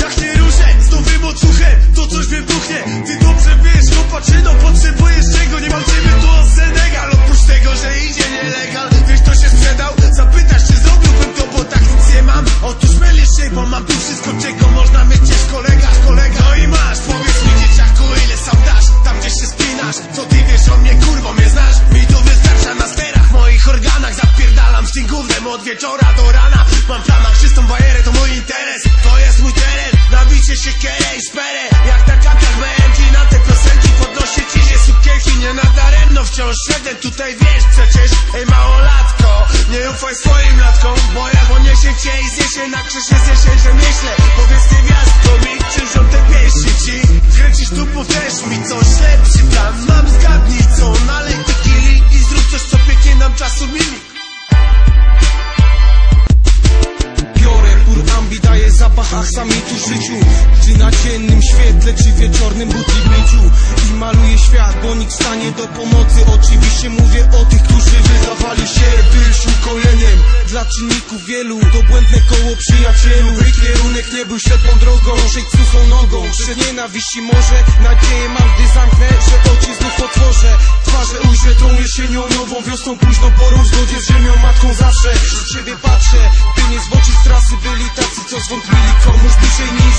Jak nie ruszę z nowym odsłuchem, to coś mnie buchnie Ty dobrze wiesz, opatrzyno, potrzebujesz czego Nie walczymy tu o Senegal. Oprócz tego, że idzie nielegal. Wiesz, to się sprzedał? Zapytasz, czy zrobiłbym to, bo tak nic nie mam. Otóż mylisz się, bo mam tu wszystko, czego można wieczora do rana. Mam w planach czystą bajerę, to mój interes. To jest mój teren, nabicie się kierę i szperę Jak na kampach BMG na te piosenki Podnoszę ci się sukienki, nie nadaremno wciąż Szedłem tutaj, wiesz przecież, ej małolatko Nie ufaj swoim latkom, bo ja poniesie cię i zniesie Na krzyż. Jest jesień, że myślę Powiedz ty gwiazdko mi, czy te pieści ci. Kręcisz tu, też mi coś lepszy plan. Mam zgadnij co, nalej tequili I zrób coś, co pięknie nam czasu mili aksamitu życiu Czy na dziennym świetle, czy wieczornym miciu I maluję świat, bo nikt stanie do pomocy. Oczywiście mówię o tych, którzy wydawali się być ukoleniem Dla czynników wielu, to błędne koło przyjacielu. Ich kierunek nie był ślepą drogą, przejść suchą nogą. Przed nienawiści może, nadzieję mam, gdy zamknę Że oczy znów otworzę, twarze ujrzę tą jesienią Nową wiosną, późną porą, w zgodzie z ziemią Matką zawsze, przed siebie patrzę By nie zboczyć z trasy, byli tacy, co zwątpili Przy niż